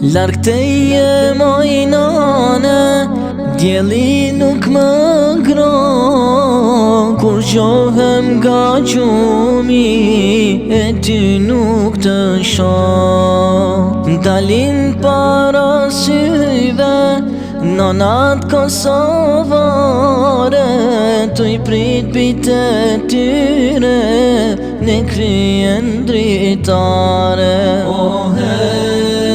Larkë të je nane Djeli nuk më gro Kur qohëm ga qumi E ty nuk të sho Dalin para syve Nonat Kosovare Të i prit pite tyre Ne kryen dritare Ohe oh, hey.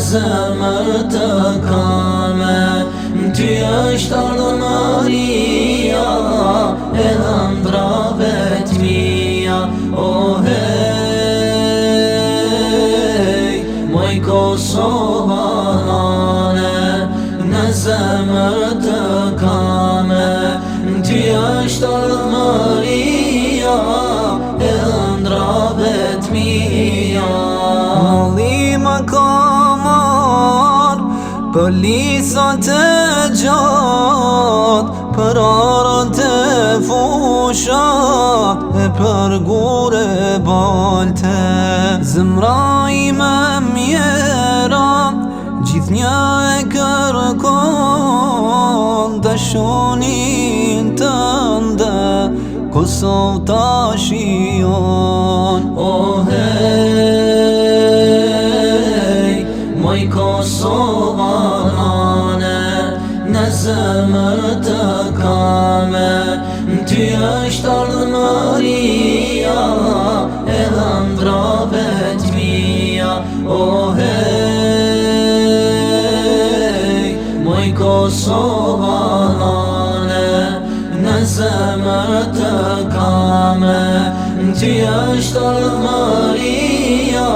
Në zemër të kame Në ty është ardhë Maria ndrave të mija O hej Moj Kosovë anane Në zemër të kame Në ty është ardhë Maria ndrave të mija Mali më Pëllisën të gjatë Për arën të fusha E për gure balte Zëmra i me mjera Gjithë një e kërkon Dë shonin të ndë Kosovë të shion soba nane Në zemër të kame Në ty është ardhë mëria E dhe në O oh, hej Moj ko soba nane Në zemër të kame Në ty është ardhë mëria